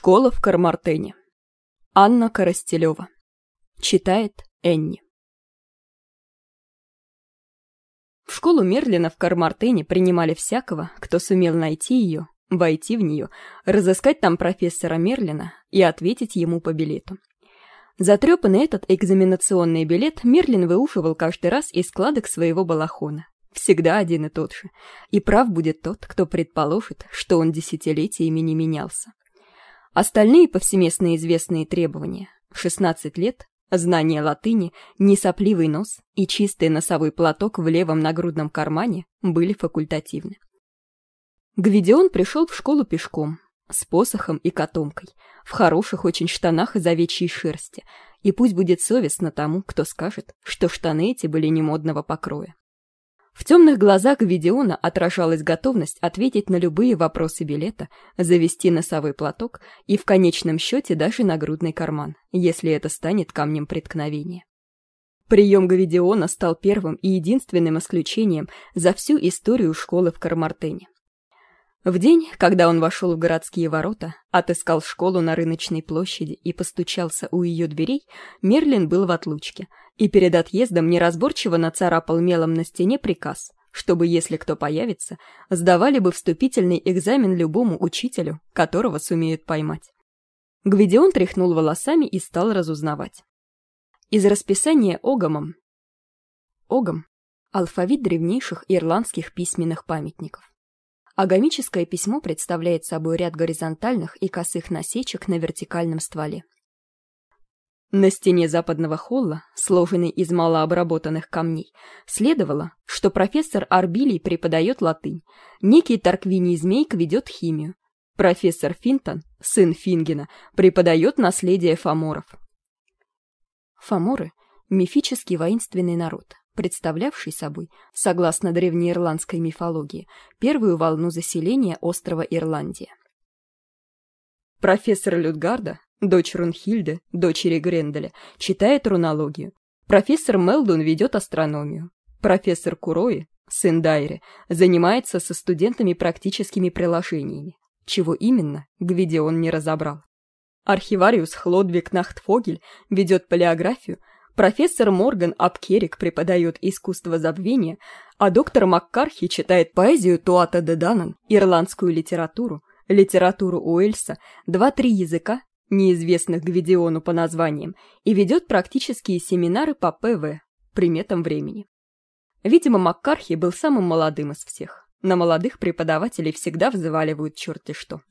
Школа в Кармартене. Анна Коростелева. Читает Энни. В школу Мерлина в Кармартене принимали всякого, кто сумел найти ее, войти в нее, разыскать там профессора Мерлина и ответить ему по билету. Затрепанный этот экзаменационный билет Мерлин выушивал каждый раз из складок своего балахона. Всегда один и тот же. И прав будет тот, кто предположит, что он десятилетиями не менялся. Остальные повсеместно известные требования – 16 лет, знание латыни, несопливый нос и чистый носовой платок в левом нагрудном кармане были факультативны. Гвидион пришел в школу пешком, с посохом и котомкой, в хороших очень штанах из овечьей шерсти, и пусть будет совестно тому, кто скажет, что штаны эти были не модного покроя. В темных глазах Гвидиона отражалась готовность ответить на любые вопросы билета, завести носовой платок и в конечном счете даже нагрудный карман, если это станет камнем преткновения. Прием Гвидиона стал первым и единственным исключением за всю историю школы в Кармартене. В день, когда он вошел в городские ворота, отыскал школу на рыночной площади и постучался у ее дверей, Мерлин был в отлучке, и перед отъездом неразборчиво нацарапал мелом на стене приказ, чтобы, если кто появится, сдавали бы вступительный экзамен любому учителю, которого сумеют поймать. Гвидион тряхнул волосами и стал разузнавать. Из расписания Огамом. Огам – алфавит древнейших ирландских письменных памятников. Агамическое письмо представляет собой ряд горизонтальных и косых насечек на вертикальном стволе. На стене западного холла, сложенной из малообработанных камней, следовало, что профессор Арбилий преподает латынь, некий Тарквиний Змейк ведет химию, профессор Финтон, сын Фингена, преподает наследие фаморов. Фаморы – мифический воинственный народ, представлявший собой, согласно древнеирландской мифологии, первую волну заселения острова Ирландия. Профессор Людгарда, дочь Рунхильды, дочери Гренделя, читает рунологию. Профессор Мелдун ведет астрономию. Профессор Курои, сын Дайри, занимается со студентами практическими приложениями. Чего именно, Гвидион не разобрал. Архивариус Хлодвиг Нахтфогель ведет палеографию, Профессор Морган Апкерик преподает искусство забвения, а доктор Маккархи читает поэзию Туата де Данан, ирландскую литературу, литературу Уэльса, два-три языка, неизвестных Гвидиону по названиям, и ведет практические семинары по ПВ, приметам времени. Видимо, Маккархи был самым молодым из всех. На молодых преподавателей всегда взваливают черти что.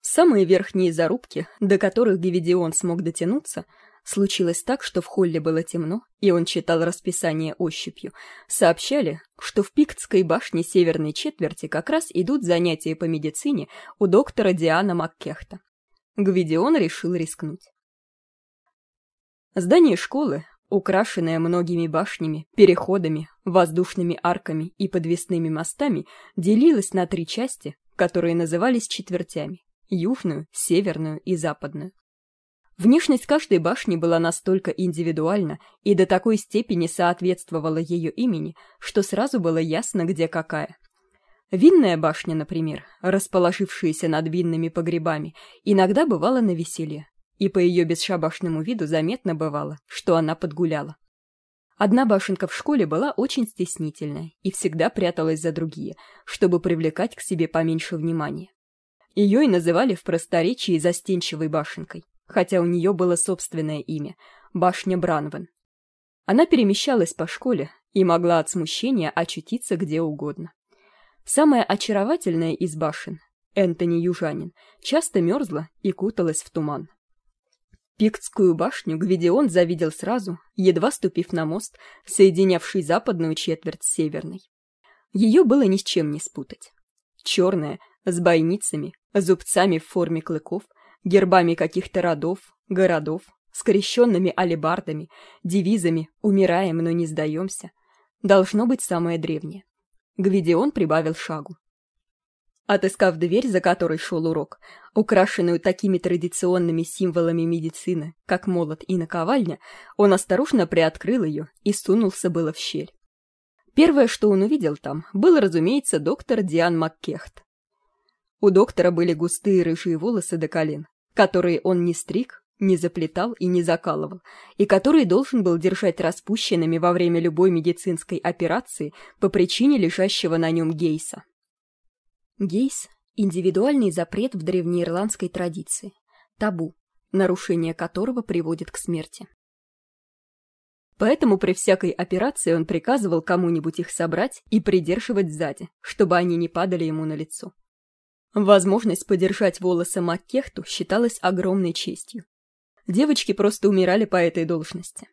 Самые верхние зарубки, до которых Гвидион смог дотянуться – Случилось так, что в холле было темно, и он читал расписание ощупью. Сообщали, что в Пиктской башне северной четверти как раз идут занятия по медицине у доктора Диана Маккехта. Гвидион решил рискнуть. Здание школы, украшенное многими башнями, переходами, воздушными арками и подвесными мостами, делилось на три части, которые назывались четвертями – южную, северную и западную. Внешность каждой башни была настолько индивидуальна и до такой степени соответствовала ее имени, что сразу было ясно, где какая. Винная башня, например, расположившаяся над винными погребами, иногда бывала на веселье, и по ее бесшабашному виду заметно бывало, что она подгуляла. Одна башенка в школе была очень стеснительная и всегда пряталась за другие, чтобы привлекать к себе поменьше внимания. Ее и называли в просторечии застенчивой башенкой хотя у нее было собственное имя — башня Бранвен. Она перемещалась по школе и могла от смущения очутиться где угодно. Самая очаровательная из башен, Энтони Южанин, часто мерзла и куталась в туман. Пиктскую башню Гвидион завидел сразу, едва ступив на мост, соединявший западную четверть с северной. Ее было ни с чем не спутать. Черная, с бойницами, зубцами в форме клыков, гербами каких-то родов, городов, скрещенными алебардами, девизами «Умираем, но не сдаемся», должно быть самое древнее. Гвидион прибавил шагу. Отыскав дверь, за которой шел урок, украшенную такими традиционными символами медицины, как молот и наковальня, он осторожно приоткрыл ее и сунулся было в щель. Первое, что он увидел там, был, разумеется, доктор Диан Маккехт. У доктора были густые рыжие волосы до колен, которые он не стриг, не заплетал и не закалывал, и который должен был держать распущенными во время любой медицинской операции по причине лежащего на нем гейса. Гейс – индивидуальный запрет в древнеирландской традиции, табу, нарушение которого приводит к смерти. Поэтому при всякой операции он приказывал кому-нибудь их собрать и придерживать сзади, чтобы они не падали ему на лицо. Возможность подержать волосы Маккехту считалась огромной честью. Девочки просто умирали по этой должности.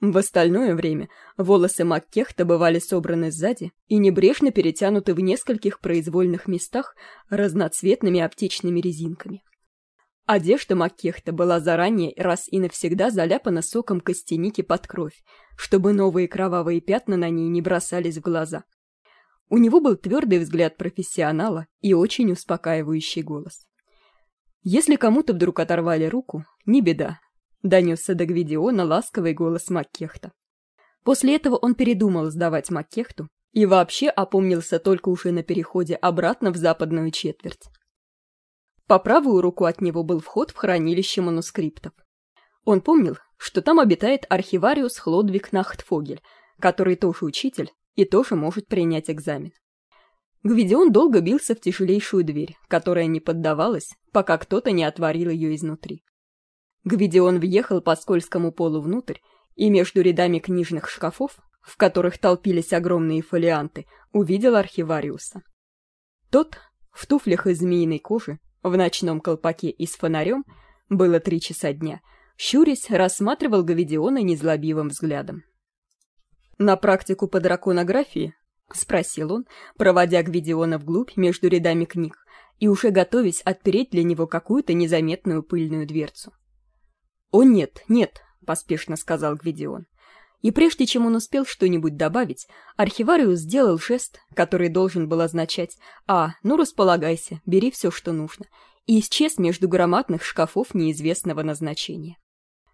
В остальное время волосы Маккехта бывали собраны сзади и небрежно перетянуты в нескольких произвольных местах разноцветными аптечными резинками. Одежда Маккехта была заранее раз и навсегда заляпана соком костяники под кровь, чтобы новые кровавые пятна на ней не бросались в глаза. У него был твердый взгляд профессионала и очень успокаивающий голос. Если кому-то вдруг оторвали руку, не беда. Донесся до Гвидиона ласковый голос Маккехта. После этого он передумал сдавать Маккехту и вообще опомнился только уже на переходе обратно в западную четверть. По правую руку от него был вход в хранилище манускриптов. Он помнил, что там обитает архивариус Хлодвиг Нахтфогель, который тоже учитель и тоже может принять экзамен. Гвидион долго бился в тяжелейшую дверь, которая не поддавалась, пока кто-то не отворил ее изнутри. Гвидион въехал по скользкому полу внутрь, и между рядами книжных шкафов, в которых толпились огромные фолианты, увидел архивариуса. Тот, в туфлях из змеиной кожи, в ночном колпаке и с фонарем, было три часа дня, щурясь, рассматривал Гавидиона незлобивым взглядом. «На практику по драконографии?» — спросил он, проводя Гвидиона вглубь между рядами книг и уже готовясь отпереть для него какую-то незаметную пыльную дверцу. «О нет, нет», — поспешно сказал Гвидион. И прежде чем он успел что-нибудь добавить, архивариус сделал жест, который должен был означать «А, ну располагайся, бери все, что нужно», и исчез между громадных шкафов неизвестного назначения.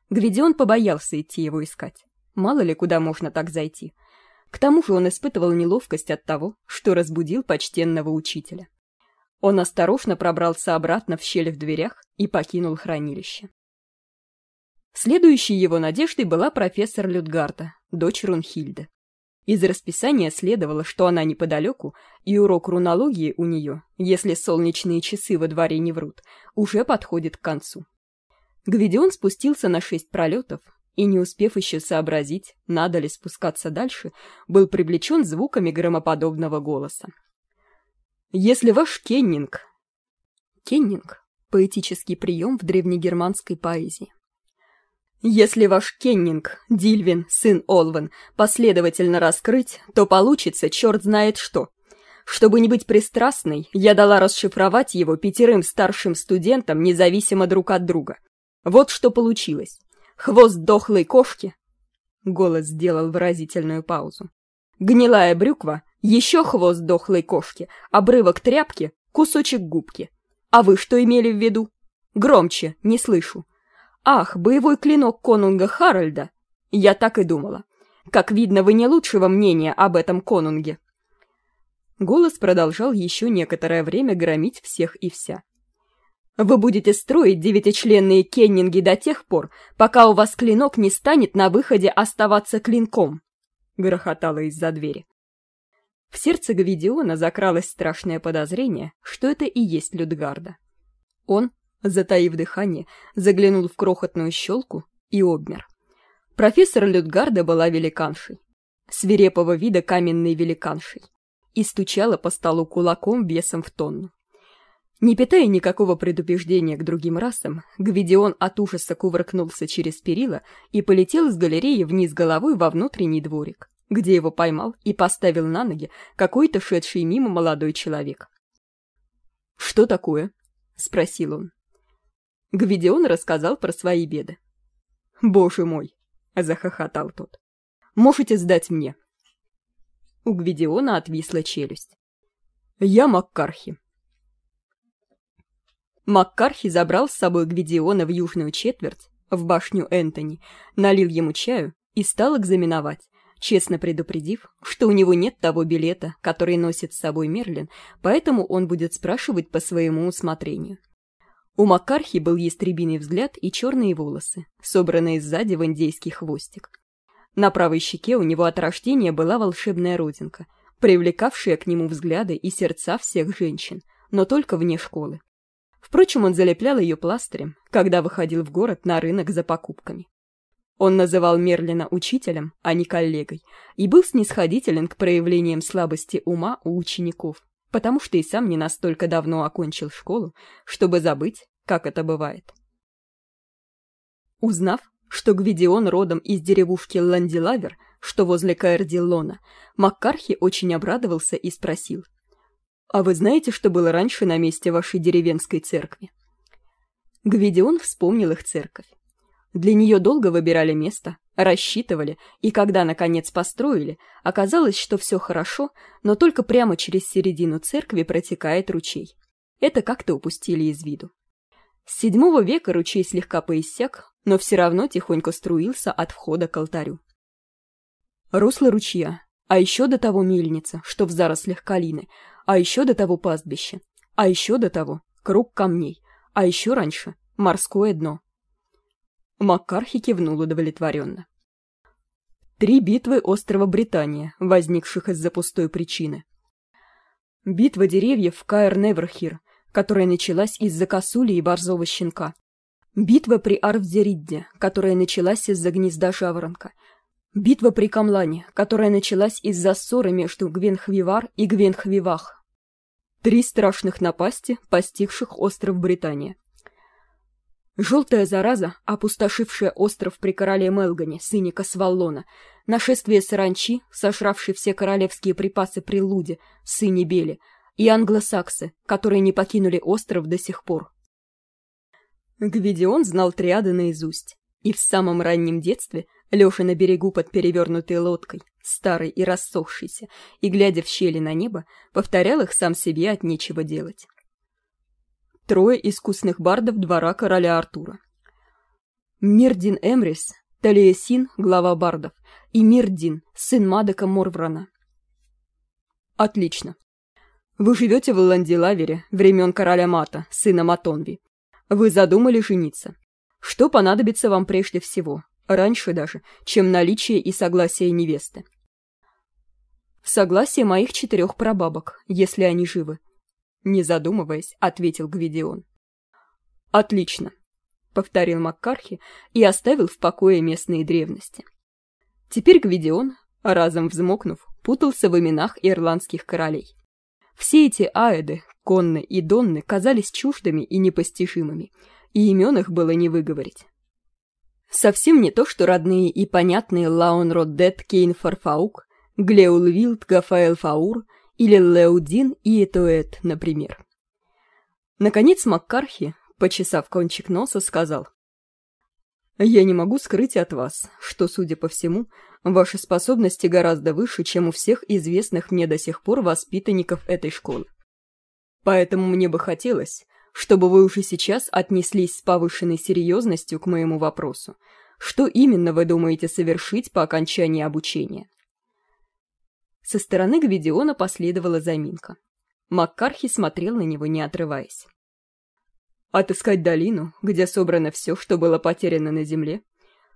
Гвидион побоялся идти его искать. Мало ли, куда можно так зайти. К тому же он испытывал неловкость от того, что разбудил почтенного учителя. Он осторожно пробрался обратно в щель в дверях и покинул хранилище. Следующей его надеждой была профессор Людгарда, дочь Рунхильды. Из расписания следовало, что она неподалеку, и урок рунологии у нее, если солнечные часы во дворе не врут, уже подходит к концу. Гвидион спустился на шесть пролетов, и, не успев еще сообразить, надо ли спускаться дальше, был привлечен звуками громоподобного голоса. «Если ваш кеннинг...» Кеннинг — поэтический прием в древнегерманской поэзии. Если ваш Кеннинг, Дильвин, сын Олвен, последовательно раскрыть, то получится черт знает что. Чтобы не быть пристрастной, я дала расшифровать его пятерым старшим студентам независимо друг от друга. Вот что получилось. Хвост дохлой кошки. Голос сделал выразительную паузу. Гнилая брюква, еще хвост дохлой кошки, обрывок тряпки, кусочек губки. А вы что имели в виду? Громче, не слышу. «Ах, боевой клинок конунга Харальда!» Я так и думала. Как видно, вы не лучшего мнения об этом конунге. Голос продолжал еще некоторое время громить всех и вся. Вы будете строить девятичленные кеннинги до тех пор, пока у вас клинок не станет на выходе оставаться клинком, грохотало из-за двери. В сердце Гавидиона закралось страшное подозрение, что это и есть Людгарда. Он, затаив дыхание, заглянул в крохотную щелку и обмер. Профессор Людгарда была великаншей, свирепого вида каменной великаншей, и стучала по столу кулаком весом в тонну. Не питая никакого предубеждения к другим расам, Гвидион от ужаса кувыркнулся через перила и полетел с галереи вниз головой во внутренний дворик, где его поймал и поставил на ноги какой-то шедший мимо молодой человек. «Что такое?» — спросил он. Гвидион рассказал про свои беды. «Боже мой!» — захохотал тот. «Можете сдать мне?» У Гвидиона отвисла челюсть. «Я Маккархи». Маккархи забрал с собой Гвидиона в южную четверть, в башню Энтони, налил ему чаю и стал экзаменовать, честно предупредив, что у него нет того билета, который носит с собой Мерлин, поэтому он будет спрашивать по своему усмотрению. У Макархи был ястребиный взгляд и черные волосы, собранные сзади в индейский хвостик. На правой щеке у него от рождения была волшебная родинка, привлекавшая к нему взгляды и сердца всех женщин, но только вне школы. Впрочем, он залеплял ее пластырем, когда выходил в город на рынок за покупками. Он называл Мерлина учителем, а не коллегой, и был снисходителен к проявлениям слабости ума у учеников, потому что и сам не настолько давно окончил школу, чтобы забыть, как это бывает. Узнав, что Гвидион родом из деревушки Ландилавер, что возле Каэрдиллона, Маккархи очень обрадовался и спросил. «А вы знаете, что было раньше на месте вашей деревенской церкви?» Гвидион вспомнил их церковь. Для нее долго выбирали место, рассчитывали, и когда, наконец, построили, оказалось, что все хорошо, но только прямо через середину церкви протекает ручей. Это как-то упустили из виду. С седьмого века ручей слегка поиссяк, но все равно тихонько струился от входа к алтарю. Русло ручья, а еще до того мельница, что в зарослях калины, а еще до того пастбище, а еще до того круг камней, а еще раньше морское дно. Маккархи кивнул удовлетворенно. Три битвы острова Британия, возникших из-за пустой причины. Битва деревьев в Каэр-Неверхир, которая началась из-за косули и борзого щенка. Битва при Арвзеридде, которая началась из-за гнезда жаворонка. Битва при Камлане, которая началась из-за ссоры между Гвенхвивар и Гвенхвивах. Три страшных напасти, постигших остров Британия. Желтая зараза, опустошившая остров при короле Мелгане, сыне Касваллона, нашествие саранчи, сожравший все королевские припасы при Луде, сыне Бели, и англосаксы, которые не покинули остров до сих пор. Гвидион знал триады наизусть, и в самом раннем детстве, лежа на берегу под перевернутой лодкой, старой и рассохшейся, и глядя в щели на небо, повторял их сам себе от нечего делать трое искусных бардов двора короля Артура. Мирдин Эмрис, Талиесин, глава бардов, и Мирдин, сын Мадока Морврана. Отлично. Вы живете в Ландилавере, времен короля Мата, сына Матонви. Вы задумали жениться. Что понадобится вам прежде всего, раньше даже, чем наличие и согласие невесты? Согласие моих четырех прабабок, если они живы, не задумываясь, ответил Гвидион. «Отлично», — повторил Маккархи и оставил в покое местные древности. Теперь Гвидион, разом взмокнув, путался в именах ирландских королей. Все эти аэды, конны и донны казались чуждыми и непостижимыми, и имен их было не выговорить. Совсем не то, что родные и понятные Лаон Роддет Кейн Фарфаук, Глеулвилд Гафаэл Фаур или Леудин и Этуэт, например. Наконец Маккархи, почесав кончик носа, сказал. «Я не могу скрыть от вас, что, судя по всему, ваши способности гораздо выше, чем у всех известных мне до сих пор воспитанников этой школы. Поэтому мне бы хотелось, чтобы вы уже сейчас отнеслись с повышенной серьезностью к моему вопросу. Что именно вы думаете совершить по окончании обучения? Со стороны Гвидиона последовала заминка. Маккархи смотрел на него, не отрываясь. Отыскать долину, где собрано все, что было потеряно на земле,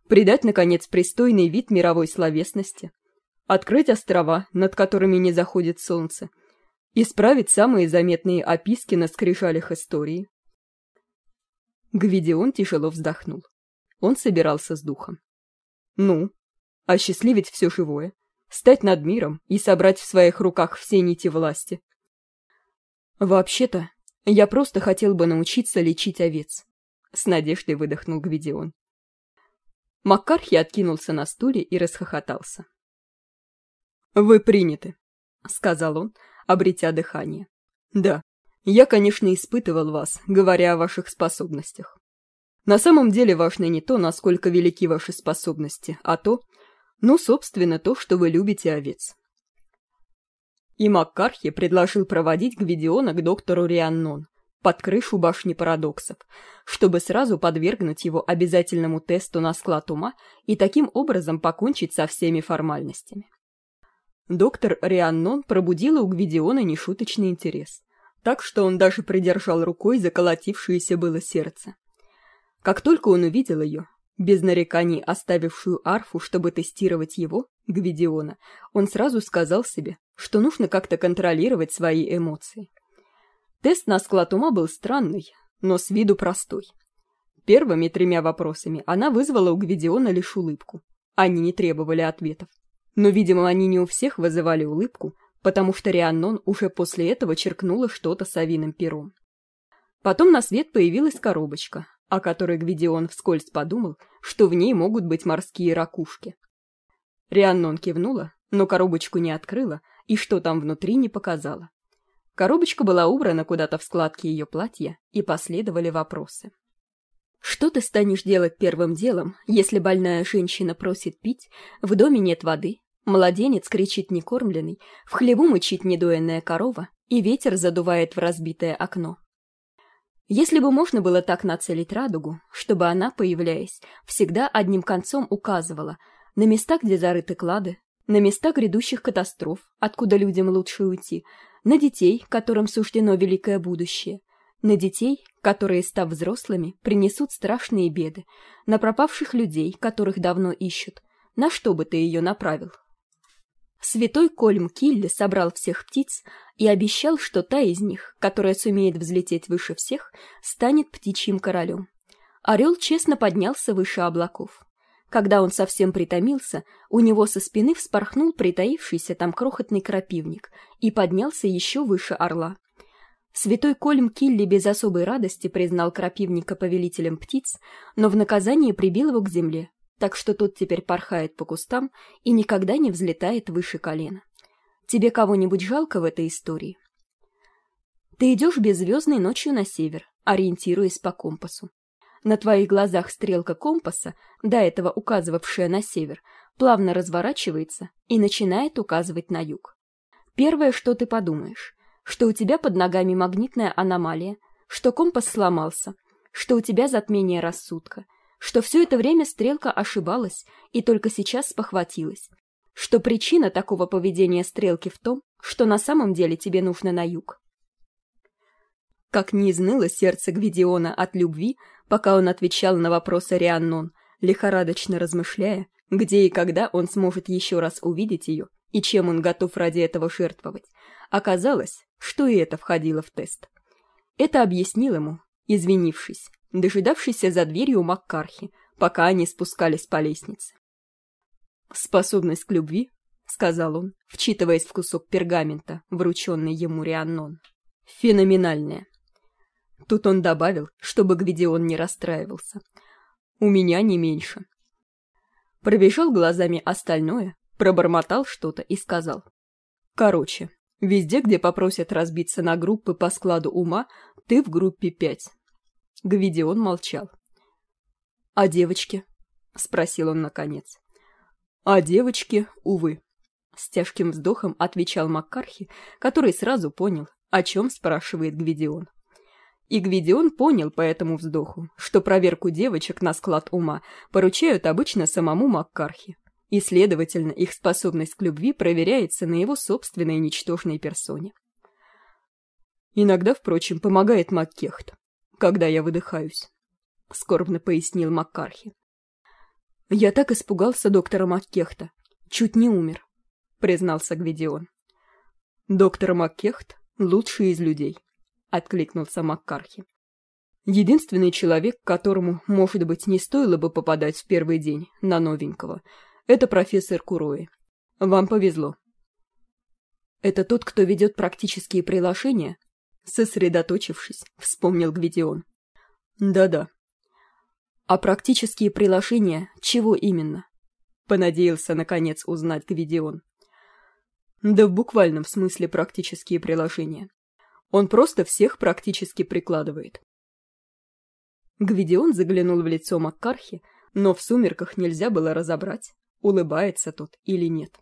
придать, наконец, пристойный вид мировой словесности, открыть острова, над которыми не заходит солнце, исправить самые заметные описки на скрижалях истории. Гвидион тяжело вздохнул. Он собирался с духом. Ну, осчастливить все живое, стать над миром и собрать в своих руках все нити власти. «Вообще-то, я просто хотел бы научиться лечить овец», — с надеждой выдохнул Гвидион. Маккархи откинулся на стуле и расхохотался. «Вы приняты», — сказал он, обретя дыхание. «Да, я, конечно, испытывал вас, говоря о ваших способностях. На самом деле важно не то, насколько велики ваши способности, а то, ну, собственно, то, что вы любите овец. И Маккархи предложил проводить Гвидиона к доктору Рианнон, под крышу башни парадоксов, чтобы сразу подвергнуть его обязательному тесту на склад ума и таким образом покончить со всеми формальностями. Доктор Рианнон пробудила у Гвидиона нешуточный интерес, так что он даже придержал рукой заколотившееся было сердце. Как только он увидел ее, без нареканий оставившую арфу, чтобы тестировать его, Гвидиона, он сразу сказал себе, что нужно как-то контролировать свои эмоции. Тест на склад ума был странный, но с виду простой. Первыми тремя вопросами она вызвала у Гвидиона лишь улыбку. Они не требовали ответов. Но, видимо, они не у всех вызывали улыбку, потому что Рианнон уже после этого черкнула что-то совиным пером. Потом на свет появилась коробочка, о которой Гвидион вскользь подумал, что в ней могут быть морские ракушки. Рианнон кивнула, но коробочку не открыла и что там внутри не показала. Коробочка была убрана куда-то в складке ее платья, и последовали вопросы. «Что ты станешь делать первым делом, если больная женщина просит пить, в доме нет воды, младенец кричит некормленный, в хлеву мычит недоенная корова, и ветер задувает в разбитое окно?» Если бы можно было так нацелить радугу, чтобы она, появляясь, всегда одним концом указывала на места, где зарыты клады, на места грядущих катастроф, откуда людям лучше уйти, на детей, которым суждено великое будущее, на детей, которые, став взрослыми, принесут страшные беды, на пропавших людей, которых давно ищут. На что бы ты ее направил? Святой Кольм Килли собрал всех птиц и обещал, что та из них, которая сумеет взлететь выше всех, станет птичьим королем. Орел честно поднялся выше облаков. Когда он совсем притомился, у него со спины вспорхнул притаившийся там крохотный крапивник и поднялся еще выше орла. Святой Кольм Килли без особой радости признал крапивника повелителем птиц, но в наказание прибил его к земле, так что тот теперь порхает по кустам и никогда не взлетает выше колена. Тебе кого-нибудь жалко в этой истории? Ты идешь беззвездной ночью на север, ориентируясь по компасу. На твоих глазах стрелка компаса, до этого указывавшая на север, плавно разворачивается и начинает указывать на юг. Первое, что ты подумаешь, что у тебя под ногами магнитная аномалия, что компас сломался, что у тебя затмение рассудка, что все это время стрелка ошибалась и только сейчас спохватилась, что причина такого поведения стрелки в том, что на самом деле тебе нужно на юг. Как не изныло сердце Гвидиона от любви, пока он отвечал на вопросы Рианнон, лихорадочно размышляя, где и когда он сможет еще раз увидеть ее и чем он готов ради этого жертвовать, оказалось, что и это входило в тест. Это объяснил ему, извинившись, дожидавшийся за дверью Маккархи, пока они спускались по лестнице. «Способность к любви», — сказал он, вчитываясь в кусок пергамента, врученный ему Рианнон, — «феноменальная. Тут он добавил, чтобы Гвидион не расстраивался. «У меня не меньше». Пробежал глазами остальное, пробормотал что-то и сказал. «Короче, везде, где попросят разбиться на группы по складу ума, ты в группе пять». Гвидион молчал. «А девочки?» — спросил он наконец. «А девочки, увы». С тяжким вздохом отвечал Маккархи, который сразу понял, о чем спрашивает Гвидион. И Гвидион понял по этому вздоху, что проверку девочек на склад ума поручают обычно самому Маккархи, и, следовательно, их способность к любви проверяется на его собственной ничтожной персоне. Иногда, впрочем, помогает Маккехт, когда я выдыхаюсь, — скорбно пояснил Маккархи. «Я так испугался доктора Маккехта. Чуть не умер», — признался Гвидион. «Доктор Маккехт — лучший из людей», — откликнулся Маккархи. «Единственный человек, которому, может быть, не стоило бы попадать в первый день на новенького, это профессор Курои. Вам повезло». «Это тот, кто ведет практические приложения?» Сосредоточившись, вспомнил Гвидион. «Да-да». «А практические приложения чего именно?» Понадеялся, наконец, узнать Гвидион. «Да в буквальном смысле практические приложения. Он просто всех практически прикладывает. Гвидион заглянул в лицо Маккархи, но в сумерках нельзя было разобрать, улыбается тот или нет.